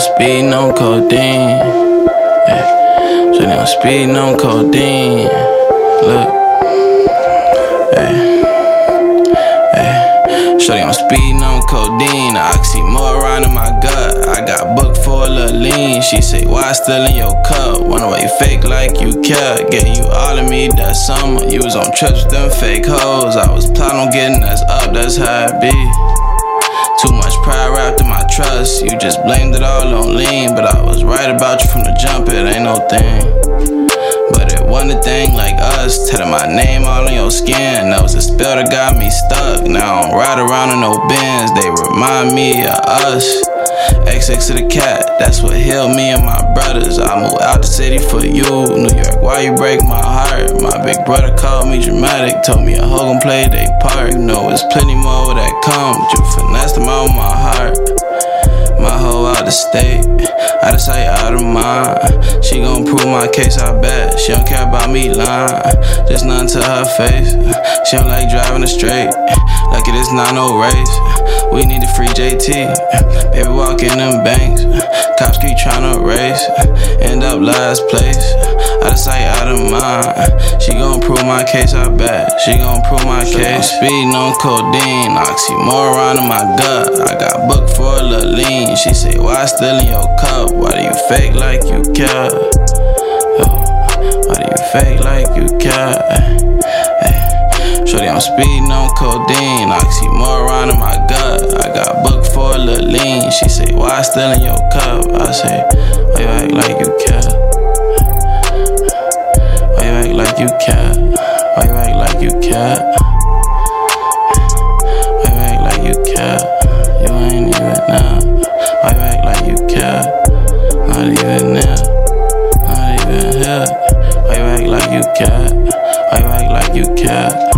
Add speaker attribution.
Speaker 1: on speed, no codeine. Yeah. Shorty on speed, no codeine. Look. Shorty on speed, no codeine. Oxymoron in my gut. I got booked for a little lean. She say, Why still in your cup? Wonder why you fake like you care. Get you all of me that summer. You was on trips with them fake hoes. I was plotting on getting us up, that's how it be. Trust. You just blamed it all on lean. But I was right about you from the jump, it ain't no thing. But it wasn't a thing like us. Telling my name all on your skin. That was a spell that got me stuck. Now I don't ride around in no bins. They remind me of us. XX to the cat, that's what healed me and my brothers. I moved out the city for you, New York. Why you break my heart? My big brother called me dramatic, told me a hoe gon' play they part. You know, it's plenty more that come, you finessed. My the state, out of sight, out of mind. She gon' prove my case, I bet. She don't care about me lying, just nothing to her face. She don't like driving it straight, like it is not no race. We need to free JT, baby walk in them banks. Cops keep tryna race, end up last place. Out of sight, out of mind. She gon' prove my case, I bet. She gon' prove my case. Speeding on codeine, oxymoron in my gut. I got booked for a little lean. She say, Why still in your cup? Why do you fake like you care? Uh, why do you fake like you care? Shorty, I'm speeding on codeine, oxymoron in my gut. I got booked for a little lean. She say, Why still in your cup? I say, Why you act like you care? Like you care? Why you act like you care? You ain't even now. Why you act like you care? Not even there. Not even here. Why you act like you care? Why you act like you care?